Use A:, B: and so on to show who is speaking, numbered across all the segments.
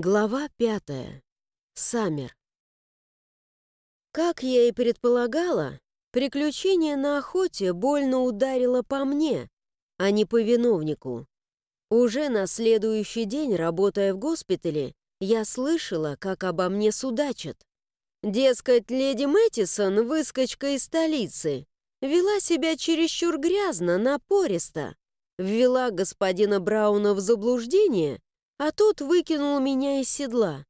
A: Глава пятая. Саммер. Как я и предполагала, приключение на охоте больно ударило по мне, а не по виновнику. Уже на следующий день, работая в госпитале, я слышала, как обо мне судачат. Дескать, леди Мэттисон, выскочка из столицы, вела себя чересчур грязно, напористо, ввела господина Брауна в заблуждение — а тот выкинул меня из седла.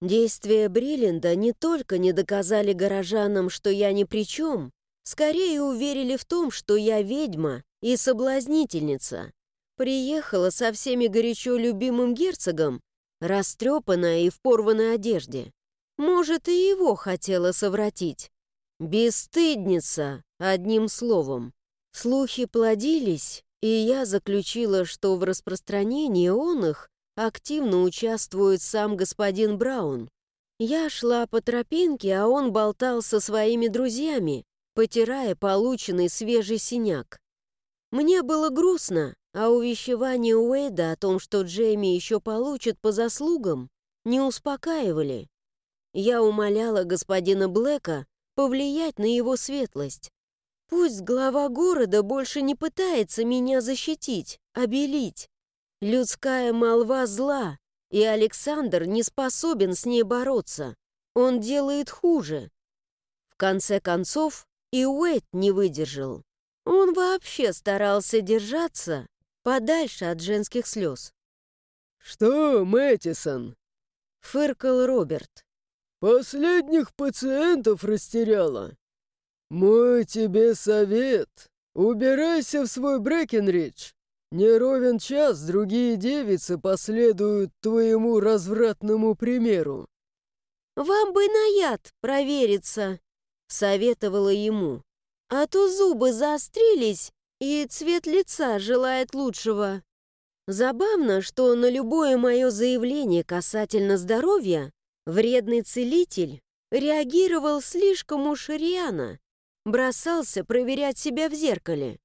A: Действия Бриллинда не только не доказали горожанам, что я ни при чем, скорее уверили в том, что я ведьма и соблазнительница. Приехала со всеми горячо любимым герцогом, растрепанная и в порванной одежде. Может, и его хотела совратить. Бесстыдница, одним словом. Слухи плодились, и я заключила, что в распространении он их активно участвует сам господин Браун. Я шла по тропинке, а он болтал со своими друзьями, потирая полученный свежий синяк. Мне было грустно, а увещевания Уэйда о том, что Джейми еще получит по заслугам, не успокаивали. Я умоляла господина Блэка повлиять на его светлость. Пусть глава города больше не пытается меня защитить, обелить. Людская молва зла, и Александр не способен с ней бороться. Он делает хуже. В конце концов, и Уэйт не выдержал. Он вообще старался держаться подальше от женских слез.
B: «Что, Мэттисон?»
A: — фыркал Роберт.
B: «Последних пациентов растеряла. Мой тебе совет. Убирайся в свой Брэкенридж не ровен час другие девицы последуют твоему развратному примеру.
A: «Вам бы на яд провериться», — советовала ему. «А то зубы заострились, и цвет лица желает лучшего». Забавно, что на любое мое заявление касательно здоровья вредный целитель реагировал слишком уж рьяно, бросался проверять себя в зеркале.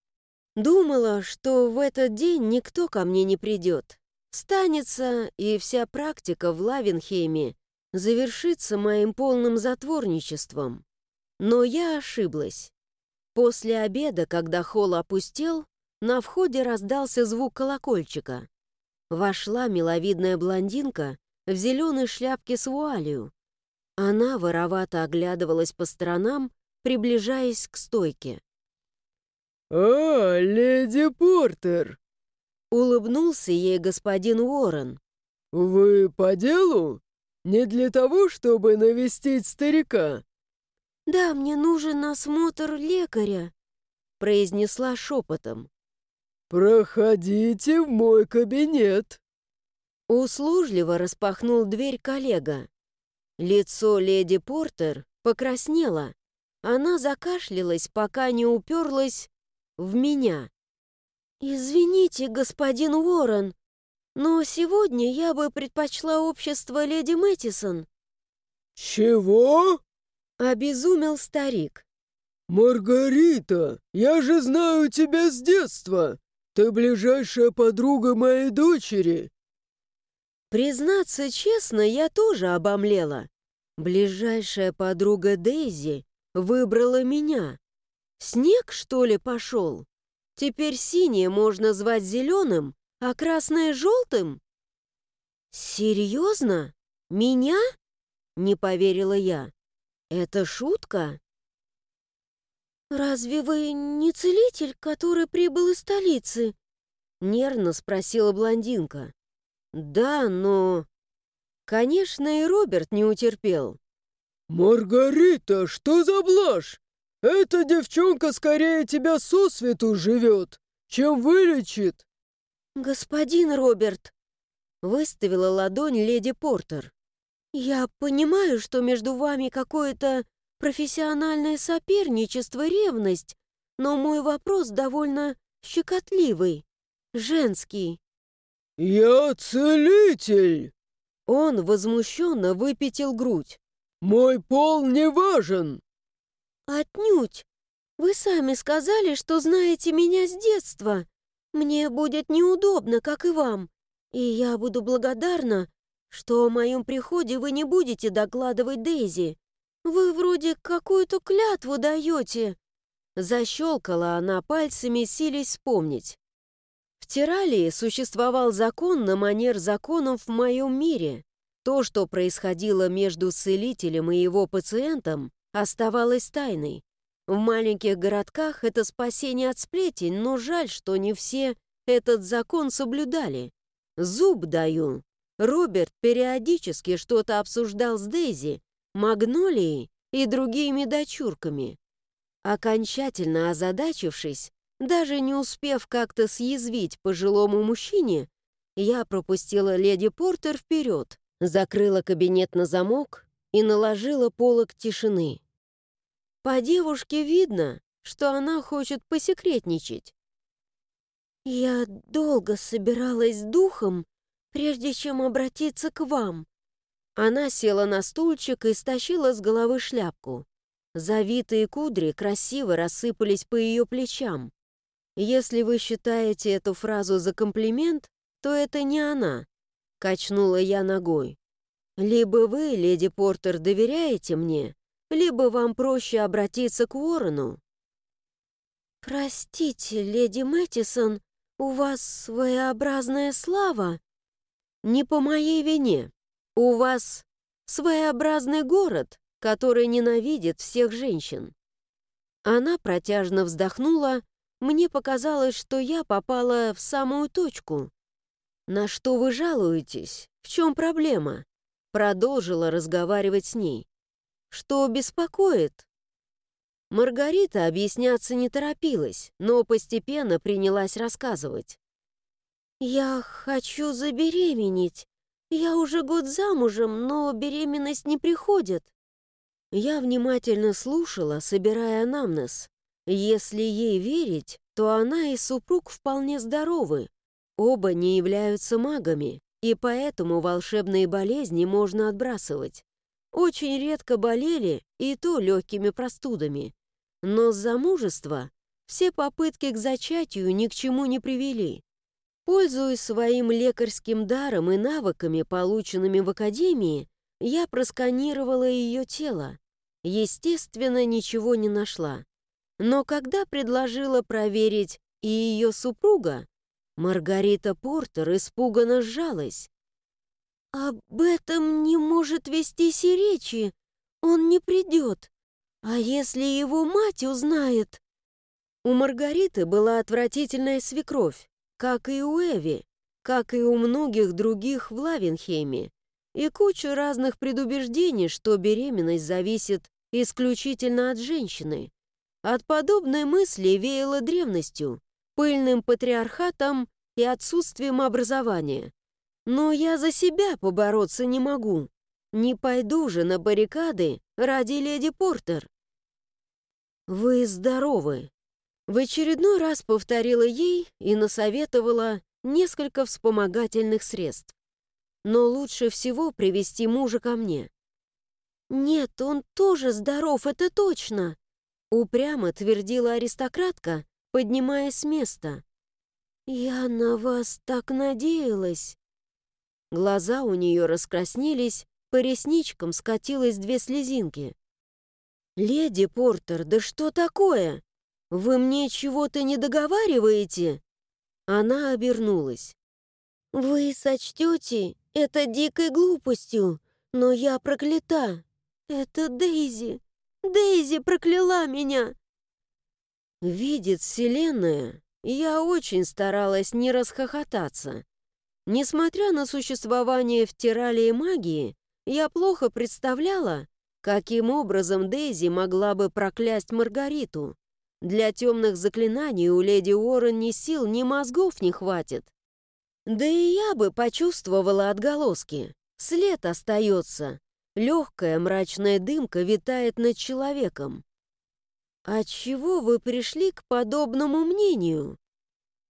A: Думала, что в этот день никто ко мне не придет. Станется, и вся практика в Лавенхейме завершится моим полным затворничеством. Но я ошиблась. После обеда, когда холл опустел, на входе раздался звук колокольчика. Вошла миловидная блондинка в зеленой шляпке с вуалью. Она воровато оглядывалась по сторонам, приближаясь к стойке.
B: «А, леди Портер!»
A: Улыбнулся ей господин Уоррен.
B: «Вы по делу? Не для того, чтобы навестить старика?»
A: «Да, мне нужен осмотр лекаря», — произнесла шепотом.
B: «Проходите в мой кабинет».
A: Услужливо распахнул дверь коллега. Лицо леди Портер покраснело. Она закашлялась, пока не уперлась в меня. «Извините, господин Уоррен, но сегодня я бы предпочла общество леди Мэттисон».
B: «Чего?»
A: — обезумел старик.
B: «Маргарита, я же знаю тебя с детства. Ты ближайшая подруга моей дочери».
A: Признаться честно, я тоже обомлела. Ближайшая подруга Дейзи выбрала меня. Снег, что ли, пошел? Теперь синее можно звать зеленым, а красное — желтым? Серьезно? Меня? Не поверила я. Это шутка? «Разве вы не целитель, который прибыл из столицы?» Нервно спросила блондинка. «Да, но...» Конечно, и Роберт не утерпел.
B: «Маргарита, что за блажь? Эта девчонка скорее тебя сосвету живет, чем вылечит!»
A: «Господин Роберт!» — выставила ладонь леди Портер. «Я понимаю, что между вами какое-то профессиональное соперничество, ревность, но мой вопрос довольно щекотливый, женский».
B: «Я целитель!»
A: Он возмущенно выпятил грудь.
B: «Мой пол не важен!»
A: «Отнюдь! Вы сами сказали, что знаете меня с детства. Мне будет неудобно, как и вам, и я буду благодарна, что о моем приходе вы не будете докладывать Дейзи. Вы вроде какую-то клятву даете». Защелкала она пальцами, силясь вспомнить. В Тиралии существовал закон на манер законов в моем мире. То, что происходило между целителем и его пациентом, оставалось тайной. В маленьких городках это спасение от сплетен, но жаль, что не все этот закон соблюдали. Зуб даю. Роберт периодически что-то обсуждал с Дейзи, Магнолией и другими дочурками. Окончательно озадачившись, даже не успев как-то съязвить пожилому мужчине, я пропустила леди Портер вперед, закрыла кабинет на замок и наложила полок тишины. По девушке видно, что она хочет посекретничать. «Я долго собиралась с духом, прежде чем обратиться к вам». Она села на стульчик и стащила с головы шляпку. Завитые кудри красиво рассыпались по ее плечам. «Если вы считаете эту фразу за комплимент, то это не она», — качнула я ногой. «Либо вы, леди Портер, доверяете мне, либо вам проще обратиться к Уоррену». «Простите, леди Мэттисон, у вас своеобразная слава?» «Не по моей вине. У вас своеобразный город, который ненавидит всех женщин. Она протяжно вздохнула, мне показалось, что я попала в самую точку. «На что вы жалуетесь? В чем проблема?» Продолжила разговаривать с ней. «Что беспокоит?» Маргарита объясняться не торопилась, но постепенно принялась рассказывать. «Я хочу забеременеть. Я уже год замужем, но беременность не приходит. Я внимательно слушала, собирая анамнез. Если ей верить, то она и супруг вполне здоровы. Оба не являются магами, и поэтому волшебные болезни можно отбрасывать. Очень редко болели, и то легкими простудами. Но с замужества все попытки к зачатию ни к чему не привели. Пользуясь своим лекарским даром и навыками, полученными в академии, я просканировала ее тело. Естественно, ничего не нашла. Но когда предложила проверить и ее супруга, Маргарита Портер испуганно сжалась. «Об этом не может вестись и речи. Он не придет. А если его мать узнает?» У Маргариты была отвратительная свекровь, как и у Эви, как и у многих других в Лавенхейме, и куча разных предубеждений, что беременность зависит исключительно от женщины. От подобной мысли веяло древностью, пыльным патриархатом и отсутствием образования. Но я за себя побороться не могу. Не пойду же на баррикады ради леди Портер. «Вы здоровы», — в очередной раз повторила ей и насоветовала несколько вспомогательных средств. Но лучше всего привести мужа ко мне. «Нет, он тоже здоров, это точно!» Упрямо твердила аристократка, поднимаясь с места. «Я на вас так надеялась!» Глаза у нее раскраснелись, по ресничкам скатилось две слезинки. «Леди Портер, да что такое? Вы мне чего-то не договариваете?» Она обернулась. «Вы сочтете это дикой глупостью, но я проклята. «Это Дейзи! Дейзи прокляла меня!» Видит Вселенная, я очень старалась не расхохотаться. Несмотря на существование в Тиралии магии, я плохо представляла, каким образом Дейзи могла бы проклясть Маргариту. Для темных заклинаний у леди Уоррен ни сил, ни мозгов не хватит. Да и я бы почувствовала отголоски. След остается, Легкая мрачная дымка витает над человеком. «Отчего вы пришли к подобному мнению?»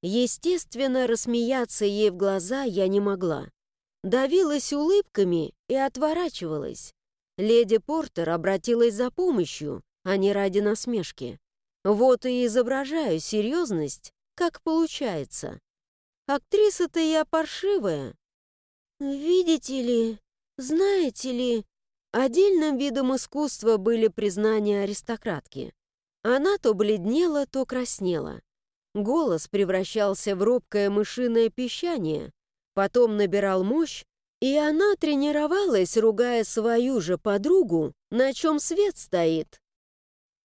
A: Естественно, рассмеяться ей в глаза я не могла. Давилась улыбками и отворачивалась. Леди Портер обратилась за помощью, а не ради насмешки. Вот и изображаю серьезность, как получается. Актриса-то я паршивая. «Видите ли, знаете ли...» Отдельным видом искусства были признания аристократки. Она то бледнела, то краснела. Голос превращался в робкое мышиное пищание, потом набирал мощь, и она тренировалась, ругая свою же подругу, на чем свет стоит.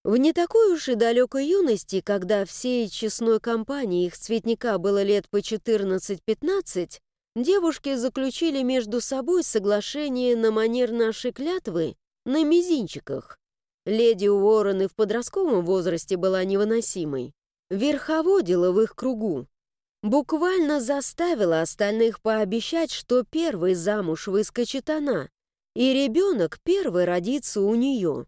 A: В не такой уж и далекой юности, когда всей честной компании их цветника было лет по 14-15, девушки заключили между собой соглашение на манер нашей клятвы на мизинчиках. Леди Уоррен и в подростковом возрасте была невыносимой. Верховодила в их кругу. Буквально заставила остальных пообещать, что первый замуж выскочит она, и ребенок первый родится у нее.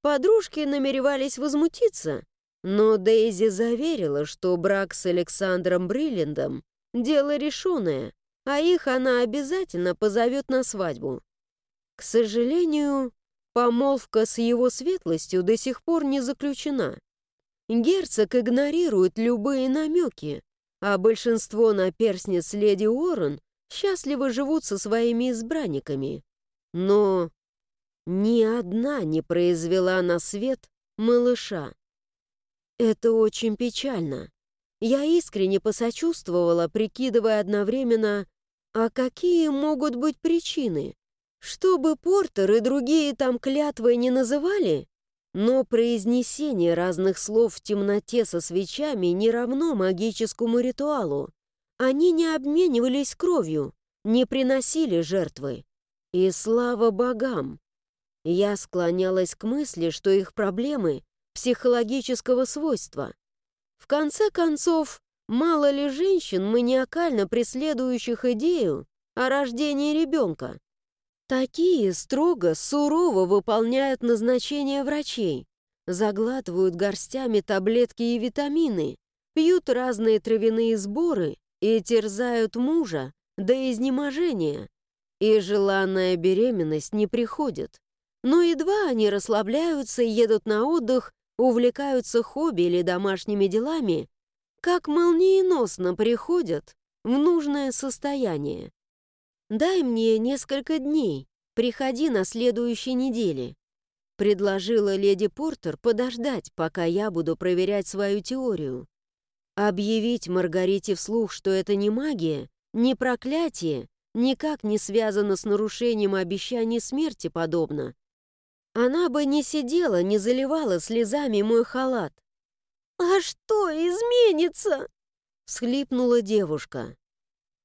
A: Подружки намеревались возмутиться, но Дейзи заверила, что брак с Александром Бриллиндом — дело решенное, а их она обязательно позовет на свадьбу. К сожалению, помолвка с его светлостью до сих пор не заключена. Герцог игнорирует любые намеки, а большинство наперсниц леди Уоррен счастливо живут со своими избранниками. Но ни одна не произвела на свет малыша. Это очень печально. Я искренне посочувствовала, прикидывая одновременно, а какие могут быть причины? Чтобы Портер и другие там клятвы не называли, но произнесение разных слов в темноте со свечами не равно магическому ритуалу. Они не обменивались кровью, не приносили жертвы. И слава богам! Я склонялась к мысли, что их проблемы психологического свойства. В конце концов, мало ли женщин, маниакально преследующих идею о рождении ребенка. Такие строго, сурово выполняют назначения врачей, заглатывают горстями таблетки и витамины, пьют разные травяные сборы и терзают мужа до изнеможения. И желанная беременность не приходит. Но едва они расслабляются едут на отдых, увлекаются хобби или домашними делами, как молниеносно приходят в нужное состояние. «Дай мне несколько дней, приходи на следующей неделе», предложила леди Портер подождать, пока я буду проверять свою теорию. Объявить Маргарите вслух, что это не магия, не проклятие, никак не связано с нарушением обещаний смерти подобно, она бы не сидела, не заливала слезами мой халат. «А что изменится?» — всхлипнула девушка.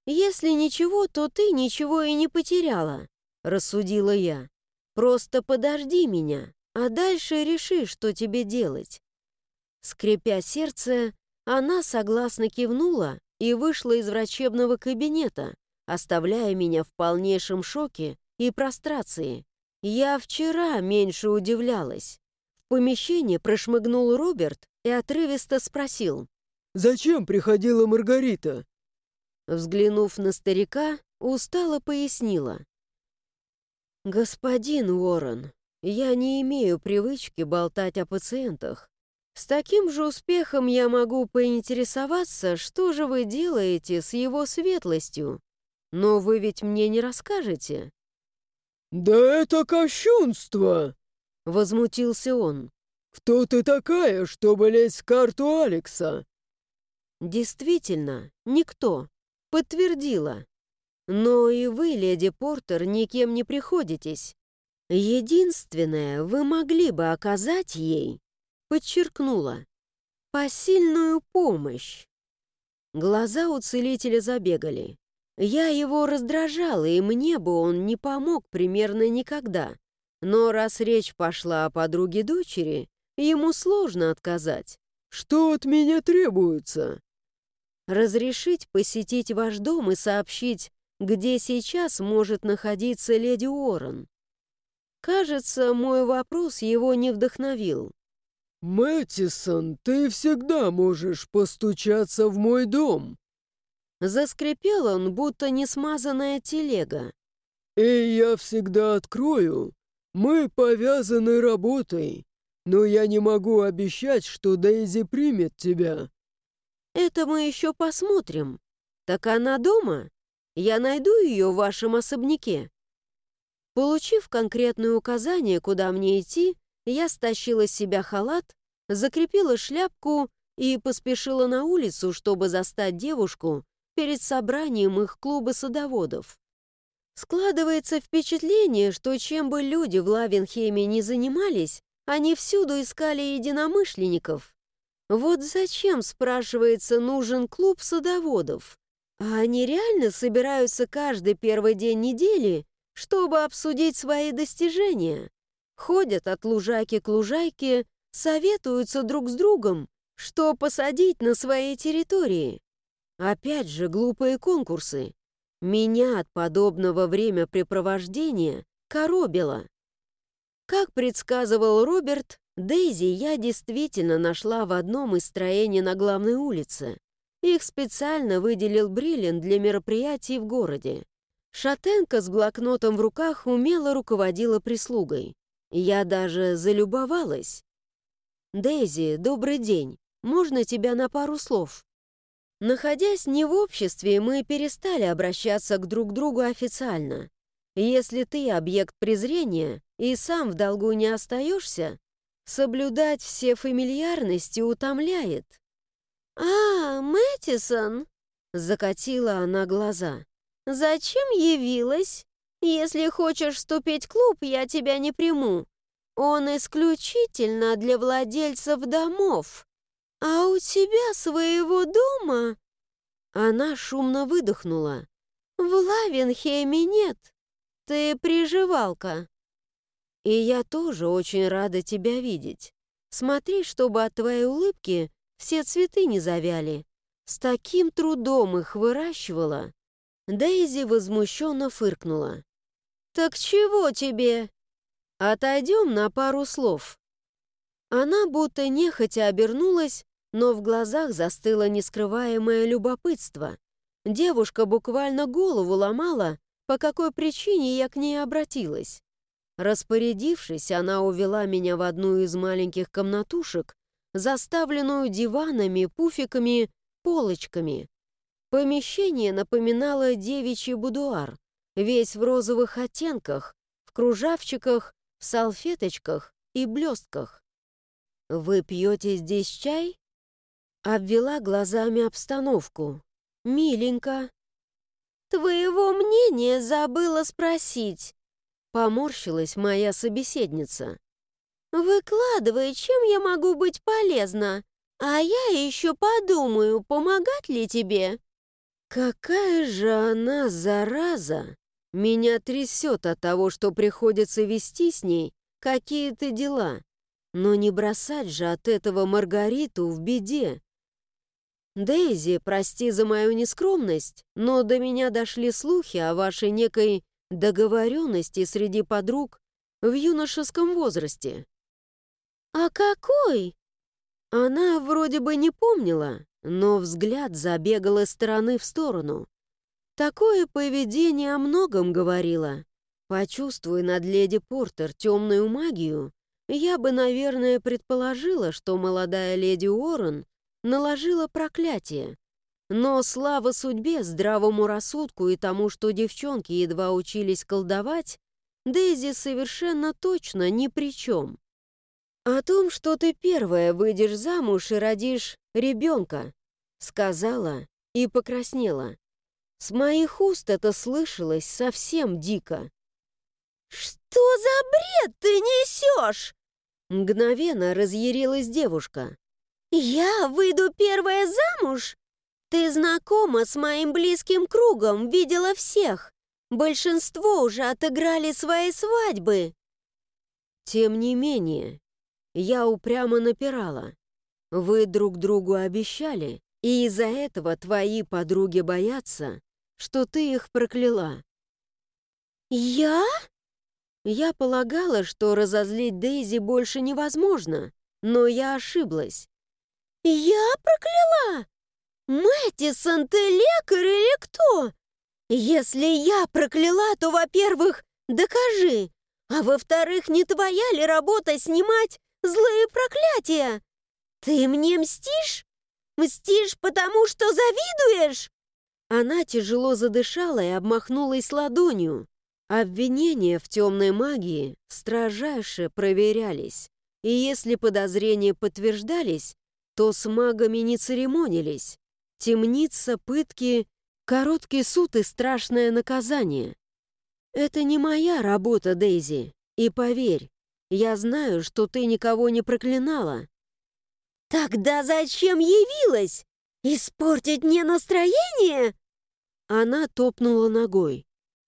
A: «Если ничего, то ты ничего и не потеряла», — рассудила я. «Просто подожди меня, а дальше реши, что тебе делать». Скрипя сердце, она согласно кивнула и вышла из врачебного кабинета, оставляя меня в полнейшем шоке и прострации. Я вчера меньше удивлялась. В помещение прошмыгнул Роберт и отрывисто спросил.
B: «Зачем приходила Маргарита?»
A: Взглянув на старика, устало пояснила. «Господин Уоррен, я не имею привычки болтать о пациентах. С таким же успехом я могу поинтересоваться, что же вы делаете с его светлостью. Но вы ведь мне не расскажете?»
B: «Да это кощунство!» — возмутился он. «Кто ты такая, чтобы лезть в карту Алекса?»
A: «Действительно, никто», — подтвердила. «Но и вы, леди Портер, никем не приходитесь. Единственное, вы могли бы оказать ей, подчеркнула, посильную помощь». Глаза у целителя забегали. Я его раздражала, и мне бы он не помог примерно никогда. Но раз речь пошла о подруге дочери, ему сложно отказать.
B: «Что от меня требуется?»
A: «Разрешить посетить ваш дом и сообщить, где сейчас может находиться леди Уоррен». Кажется, мой вопрос его не вдохновил.
B: «Мэттисон, ты всегда можешь постучаться в мой дом»,
A: Заскрипел он, будто несмазанная телега.
B: «И я всегда открою. Мы повязаны работой, но я не могу обещать, что Дейзи примет тебя».
A: «Это мы еще посмотрим. Так она дома?» Я найду ее в вашем особняке». Получив конкретное указание, куда мне идти, я стащила с себя халат, закрепила шляпку и поспешила на улицу, чтобы застать девушку перед собранием их клуба садоводов. Складывается впечатление, что чем бы люди в Лавенхеме не занимались, они всюду искали единомышленников. Вот зачем, спрашивается, нужен клуб садоводов? А они реально собираются каждый первый день недели, чтобы обсудить свои достижения. Ходят от лужайки к лужайке, советуются друг с другом, что посадить на своей территории. Опять же, глупые конкурсы. Меня от подобного времяпрепровождения коробило. Как предсказывал Роберт, Дейзи я действительно нашла в одном из строений на главной улице. Их специально выделил Бриллин для мероприятий в городе. Шатенка с блокнотом в руках умело руководила прислугой. Я даже залюбовалась. «Дейзи, добрый день. Можно тебя на пару слов?» Находясь не в обществе, мы перестали обращаться к друг другу официально. Если ты объект презрения и сам в долгу не остаешься, Соблюдать все фамильярности утомляет. «А, Мэттисон!» — закатила она глаза. «Зачем явилась? Если хочешь вступить в клуб, я тебя не приму. Он исключительно для владельцев домов. А у тебя своего дома...» Она шумно выдохнула. «В Лавенхейме нет. Ты приживалка». И я тоже очень рада тебя видеть. Смотри, чтобы от твоей улыбки все цветы не завяли. С таким трудом их выращивала. Дейзи возмущенно фыркнула. «Так чего тебе?» «Отойдем на пару слов». Она будто нехотя обернулась, но в глазах застыло нескрываемое любопытство. Девушка буквально голову ломала, по какой причине я к ней обратилась. Распорядившись, она увела меня в одну из маленьких комнатушек, заставленную диванами, пуфиками, полочками. Помещение напоминало девичий будуар, весь в розовых оттенках, в кружавчиках, в салфеточках и блестках. «Вы пьете здесь чай?» Обвела глазами обстановку. «Миленько». «Твоего мнения забыла спросить», Поморщилась моя собеседница. «Выкладывай, чем я могу быть полезна, а я еще подумаю, помогать ли тебе». «Какая же она зараза! Меня трясет от того, что приходится вести с ней какие-то дела. Но не бросать же от этого Маргариту в беде. Дейзи, прости за мою нескромность, но до меня дошли слухи о вашей некой договоренности среди подруг в юношеском возрасте. «А какой?» Она вроде бы не помнила, но взгляд забегал из стороны в сторону. Такое поведение о многом говорило. Почувствуя над леди Портер темную магию, я бы, наверное, предположила, что молодая леди Уоррен наложила проклятие. Но слава судьбе, здравому рассудку и тому, что девчонки едва учились колдовать, Дейзи совершенно точно ни при чем. «О том, что ты первая выйдешь замуж и родишь ребенка», сказала и покраснела. С моих уст это слышалось совсем дико. «Что за бред ты несешь?» Мгновенно разъярилась девушка. «Я выйду первая замуж? Ты знакома с моим близким кругом, видела всех. Большинство уже отыграли свои свадьбы. Тем не менее, я упрямо напирала. Вы друг другу обещали, и из-за этого твои подруги боятся, что ты их прокляла. Я? Я полагала, что разозлить Дейзи больше невозможно, но я ошиблась. Я прокляла? «Мэттисон, ты лекарь или кто? Если я прокляла, то, во-первых, докажи, а во-вторых, не твоя ли работа снимать злые проклятия? Ты мне мстишь? Мстишь, потому что завидуешь?» Она тяжело задышала и обмахнулась ладонью. Обвинения в темной магии строжайше проверялись, и если подозрения подтверждались, то с магами не церемонились. Темница, пытки, короткий суд и страшное наказание. Это не моя работа, Дейзи, и поверь, я знаю, что ты никого не проклинала.
C: Тогда зачем явилась? Испортить мне настроение?
A: Она топнула ногой.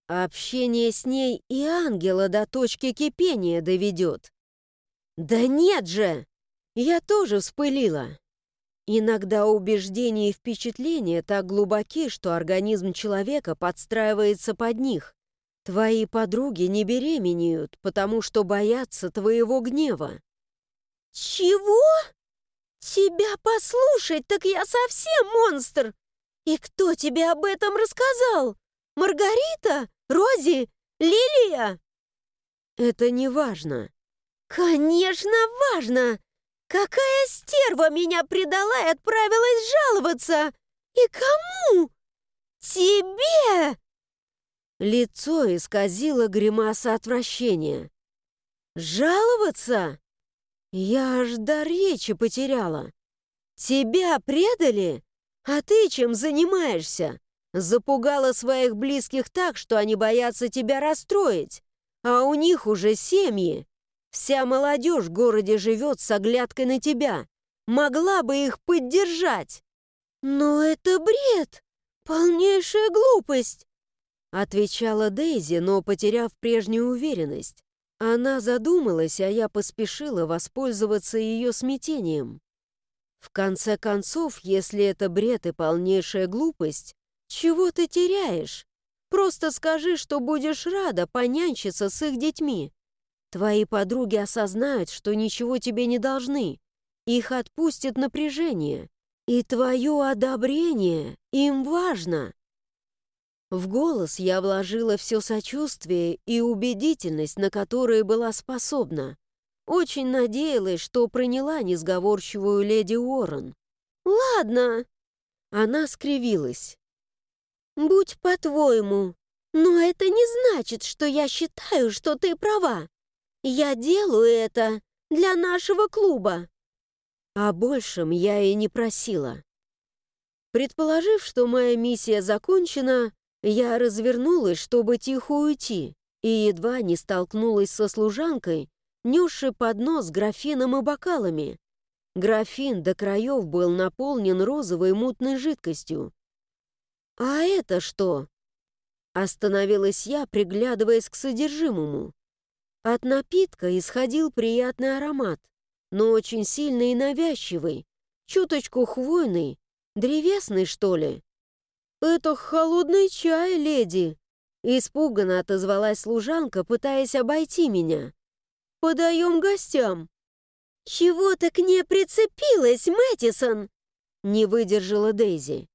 A: Общение с ней и ангела до точки кипения доведет. Да нет же! Я тоже вспылила. Иногда убеждения и впечатления так глубоки, что организм человека подстраивается под них. Твои подруги не беременеют, потому что боятся твоего гнева.
C: Чего? Тебя послушать, так я совсем монстр! И кто тебе об этом рассказал? Маргарита? Рози? Лилия?»
A: «Это не важно».
C: «Конечно, важно! Какая стерва меня предала и отправилась жаловаться! И кому? Тебе!»
A: Лицо исказило гримаса отвращения. «Жаловаться? Я аж до речи потеряла. Тебя предали? А ты чем занимаешься? Запугала своих близких так, что они боятся тебя расстроить. А у них уже семьи. Вся молодежь в городе живет с оглядкой на тебя. Могла бы их поддержать.
C: Но это бред. Полнейшая глупость.
A: Отвечала Дейзи, но потеряв прежнюю уверенность. Она задумалась, а я поспешила воспользоваться ее смятением. В конце концов, если это бред и полнейшая глупость, чего ты теряешь? Просто скажи, что будешь рада понянчиться с их детьми. Твои подруги осознают, что ничего тебе не должны. Их отпустит напряжение. И твое одобрение им важно. В голос я вложила все сочувствие и убедительность, на которые была способна. Очень надеялась, что приняла несговорчивую леди Уоррен.
C: «Ладно!»
A: Она скривилась.
C: «Будь по-твоему, но это не значит, что я считаю, что ты права. Я делаю это для нашего клуба».
A: О большем я и не просила. Предположив, что моя миссия закончена, я развернулась, чтобы тихо уйти, и едва не столкнулась со служанкой, несшей поднос с графином и бокалами. Графин до краев был наполнен розовой мутной жидкостью. «А это что?» Остановилась я, приглядываясь к содержимому. От напитка исходил приятный аромат, но очень сильный и навязчивый, чуточку хвойный, древесный, что ли. «Это холодный чай, леди!» Испуганно отозвалась служанка, пытаясь обойти меня. «Подаем гостям!»
C: «Чего ты к ней прицепилась, Мэттисон?»
A: Не выдержала Дейзи.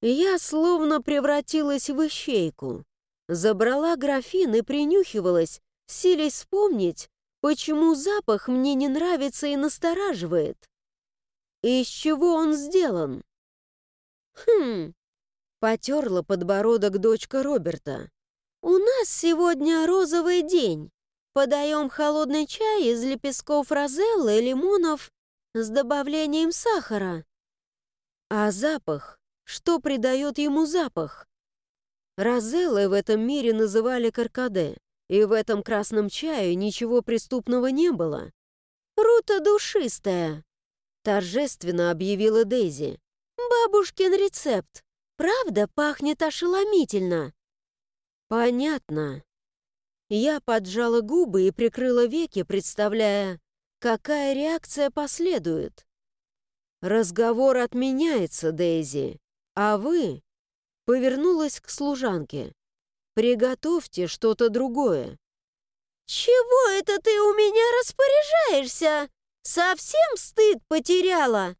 A: Я словно превратилась в ищейку. Забрала графин и принюхивалась, силясь вспомнить, почему запах мне не нравится и настораживает. Из чего он сделан?
C: Хм,
A: потерла подбородок дочка Роберта.
C: У нас сегодня розовый день. Подаем холодный чай из лепестков розеллы и лимонов с добавлением сахара.
A: А запах? Что придает ему запах? Розеллы в этом мире называли каркаде, и в этом красном чае ничего преступного не было.
C: «Рута душистая», —
A: торжественно объявила Дейзи.
C: «Бабушкин рецепт. Правда, пахнет ошеломительно».
A: «Понятно». Я поджала губы и прикрыла веки, представляя, какая реакция последует. «Разговор отменяется, Дейзи. «А вы?» — повернулась к служанке. «Приготовьте что-то другое».
C: «Чего это ты у меня распоряжаешься? Совсем стыд потеряла?»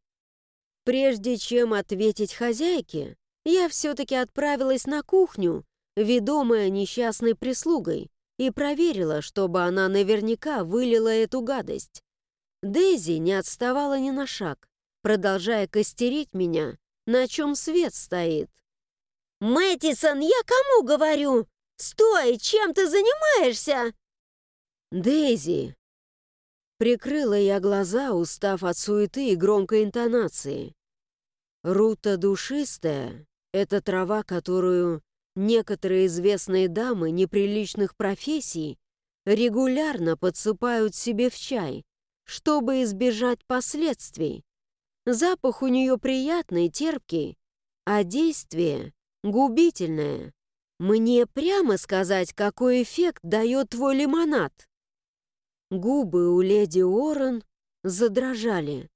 A: Прежде чем ответить хозяйке, я все-таки отправилась на кухню, ведомая несчастной прислугой, и проверила, чтобы она наверняка вылила эту гадость. Дейзи не отставала ни на шаг, продолжая костерить меня на чем свет стоит.
C: Мэттисон, я кому говорю? Стой, чем ты занимаешься?»
A: «Дейзи!» Прикрыла я глаза, устав от суеты и громкой интонации. Рута душистая — это трава, которую некоторые известные дамы неприличных профессий регулярно подсыпают себе в чай, чтобы избежать последствий. Запах у нее приятный, терпкий, а действие губительное. Мне прямо сказать, какой эффект дает твой лимонад? Губы у леди Орен задрожали.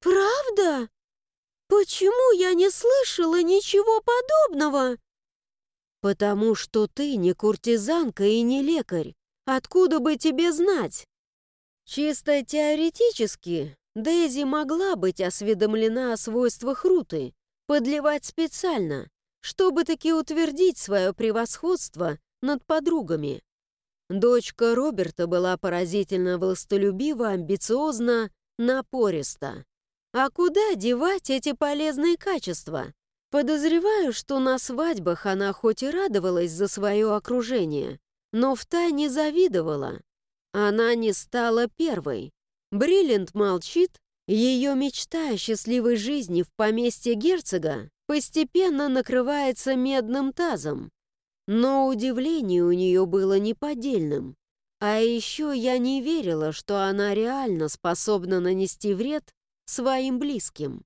C: «Правда? Почему я не слышала ничего подобного?»
A: «Потому что ты не куртизанка и не лекарь. Откуда бы тебе знать?» Чисто теоретически Дейзи могла быть осведомлена о свойствах руты, подливать специально, чтобы таки утвердить свое превосходство над подругами. Дочка Роберта была поразительно властолюбива, амбициозна, напориста. А куда девать эти полезные качества? Подозреваю, что на свадьбах она хоть и радовалась за свое окружение, но втайне завидовала. Она не стала первой. Бриллиант молчит, ее мечта о счастливой жизни в поместье герцога постепенно накрывается медным тазом. Но удивление у нее было неподдельным. А еще я не верила, что она реально способна нанести вред своим близким.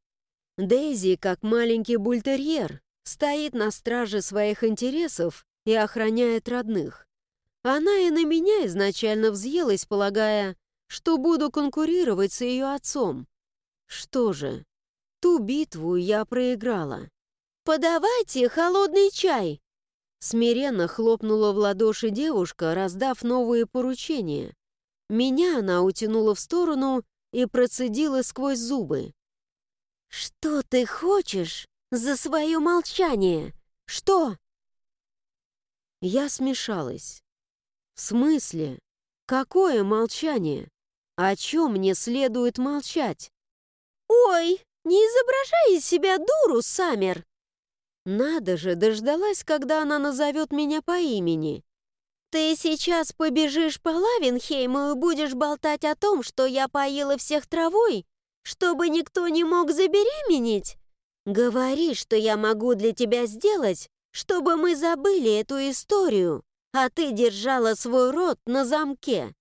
A: Дейзи, как маленький бультерьер, стоит на страже своих интересов и охраняет родных. Она и на меня изначально взъелась, полагая, что буду конкурировать с ее отцом. Что же, ту битву я проиграла.
C: «Подавайте холодный чай!»
A: Смиренно хлопнула в ладоши девушка, раздав новые поручения. Меня она утянула в сторону и процедила сквозь зубы.
C: «Что ты хочешь за свое молчание? Что?»
A: Я смешалась. «В смысле? Какое молчание? О чем мне следует молчать?»
C: «Ой, не изображай из себя дуру, Саммер!»
A: Надо же, дождалась, когда она назовет меня по имени.
C: «Ты сейчас побежишь по Лавенхейму и будешь болтать о том, что я поила всех травой, чтобы никто не мог забеременеть? Говори, что я могу для тебя сделать, чтобы мы забыли эту историю, а ты держала свой рот на замке».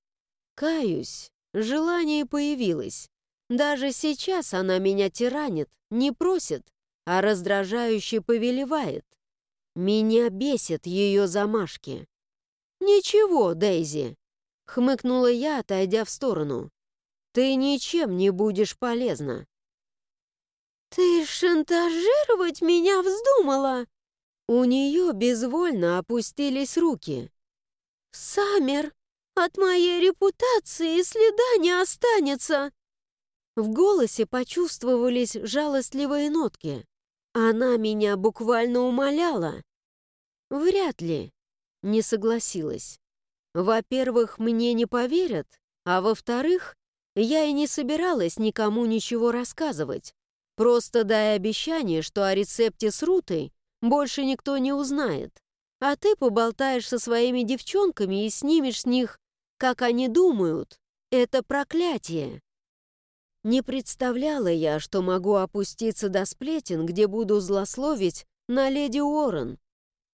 A: Каюсь, желание появилось. Даже сейчас она меня тиранит, не просит, а раздражающе повелевает. Меня бесит ее замашки. «Ничего, Дейзи», — хмыкнула я, отойдя в сторону. «Ты ничем не будешь полезна».
C: «Ты шантажировать меня вздумала?»
A: У нее безвольно опустились руки.
C: «Саммер, от моей репутации следа не останется!»
A: В голосе почувствовались жалостливые нотки. Она меня буквально умоляла. Вряд ли. Не согласилась. Во-первых, мне не поверят, а во-вторых, я и не собиралась никому ничего рассказывать. Просто дай обещание, что о рецепте с Рутой больше никто не узнает. А ты поболтаешь со своими девчонками и снимешь с них, как они думают. Это проклятие. Не представляла я, что могу опуститься до сплетен, где буду злословить на леди Уоррен.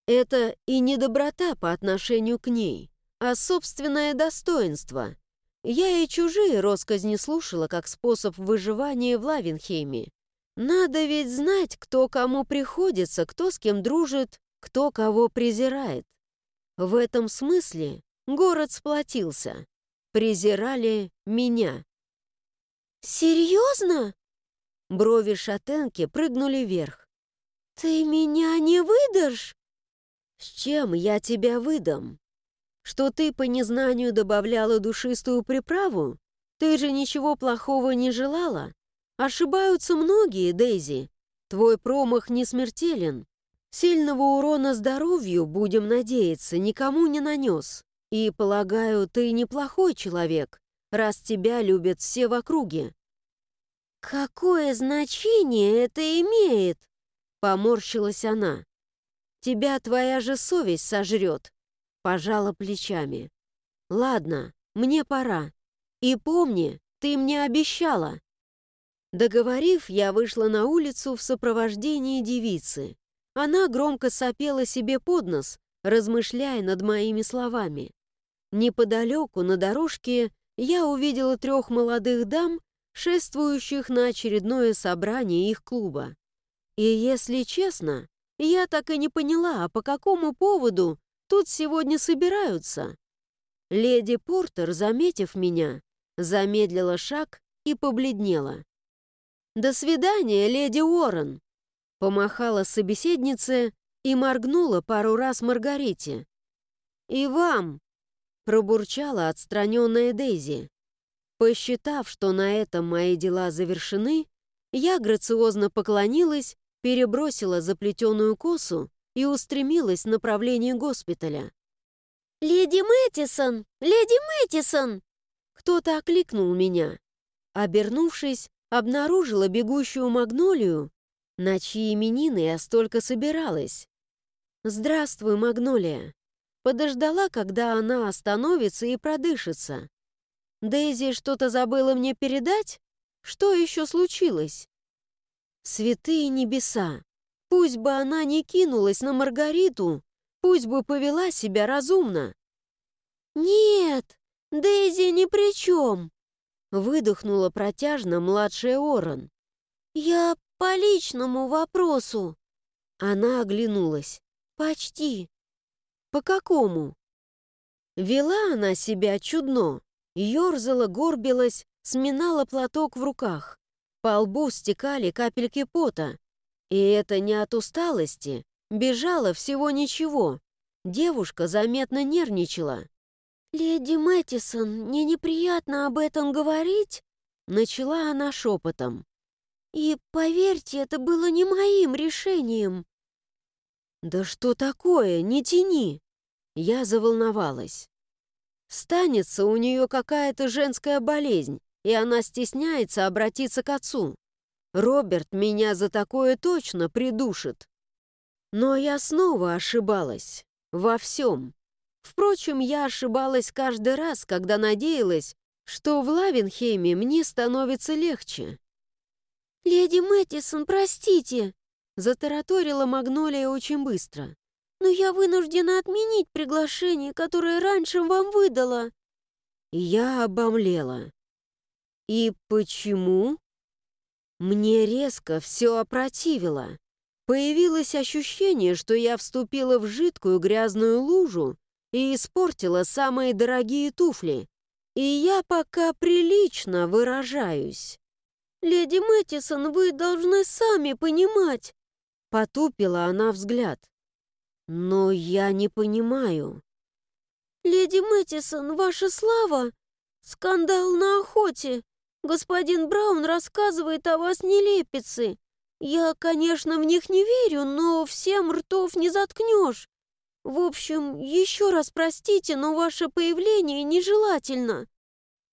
A: Это и не доброта по отношению к ней, а собственное достоинство. Я и чужие росказни слушала как способ выживания в Лавенхейме. Надо ведь знать, кто кому приходится, кто с кем дружит, кто кого презирает. В этом смысле город сплотился. Презирали меня.
C: «Серьезно?»
A: Брови шатенки прыгнули вверх.
C: «Ты меня не выдашь?»
A: «С чем я тебя выдам? Что ты по незнанию добавляла душистую приправу? Ты же ничего плохого не желала? Ошибаются многие, Дейзи. Твой промах не смертелен. Сильного урона здоровью, будем надеяться, никому не нанес. И, полагаю, ты неплохой человек, раз тебя любят все в округе».
C: «Какое значение это имеет?»
A: — поморщилась она. тебя твоя же совесть сожрет», — пожала плечами. «Ладно, мне пора. И помни, ты мне обещала». Договорив, я вышла на улицу в сопровождении девицы. Она громко сопела себе под нос, размышляя над моими словами. Неподалеку, на дорожке, я увидела трех молодых дам, шествующих на очередное собрание их клуба. И, если честно, я так и не поняла, по какому поводу тут сегодня собираются. Леди Портер, заметив меня, замедлила шаг и побледнела. «До свидания, леди Уоррен!» Помахала собеседнице и моргнула пару раз Маргарите. «И вам!» пробурчала отстраненная Дейзи. Посчитав, что на этом мои дела завершены, я грациозно поклонилась, перебросила заплетенную косу и устремилась в направлении госпиталя.
C: «Леди Мэттисон! Леди Мэттисон!»
A: Кто-то окликнул меня. Обернувшись, обнаружила бегущую магнолию, на чьи именины я столько собиралась. «Здравствуй, Магнолия!» Подождала, когда она остановится и продышится. «Дейзи что-то забыла мне передать? Что еще случилось?» «Святые небеса! Пусть бы она не кинулась на Маргариту, пусть бы повела себя разумно!»
C: «Нет, Дейзи ни при чем!»
A: Выдохнула протяжно младшая Оран.
C: «Я по личному вопросу».
A: Она оглянулась. «Почти». «По какому?» Вела она себя чудно. Ёрзала, горбилась, сминала платок в руках. По лбу стекали капельки пота. И это не от усталости. Бежала всего ничего. Девушка заметно нервничала.
C: «Леди Мэттисон, мне неприятно об этом говорить»,
A: начала она шепотом.
C: «И поверьте, это было не моим решением».
A: «Да что такое? Не тяни!» Я заволновалась. Станется у нее какая-то женская болезнь, и она стесняется обратиться к отцу. Роберт меня за такое точно придушит. Но я снова ошибалась. Во всем. Впрочем, я ошибалась каждый раз, когда надеялась, что в Лавенхейме мне становится легче.
C: «Леди Мэттисон, простите!»
A: Затараторила Магнолия очень быстро.
C: «Но я вынуждена отменить приглашение, которое раньше вам выдала».
A: Я обомлела. «И почему?» Мне резко все опротивило. Появилось ощущение, что я вступила в жидкую грязную лужу и испортила самые дорогие туфли. И я пока прилично выражаюсь.
C: «Леди Мэттисон, вы должны сами понимать!»
A: Потупила она взгляд. «Но я не понимаю».
C: «Леди Мэттисон, ваша слава! Скандал на охоте! Господин Браун рассказывает о вас нелепицы. Я, конечно, в них не верю, но всем ртов не заткнешь. В общем, еще раз простите, но ваше появление нежелательно».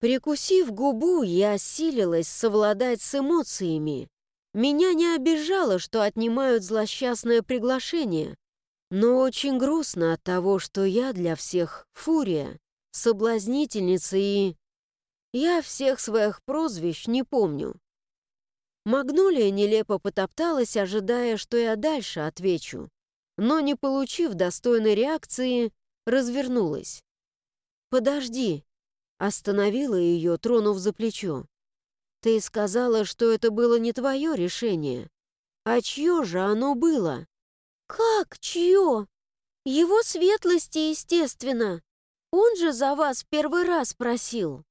A: Прикусив губу, я осилилась совладать с эмоциями. Меня не обижало, что отнимают злосчастное приглашение, но очень грустно от того, что я для всех фурия, соблазнительница и... Я всех своих прозвищ не помню. Магнолия нелепо потопталась, ожидая, что я дальше отвечу но, не получив достойной реакции, развернулась. «Подожди!» — остановила ее, тронув за плечо. «Ты сказала, что это было не твое решение. А чье же оно было?»
C: «Как чье? Его светлости, естественно. Он же за вас первый раз просил».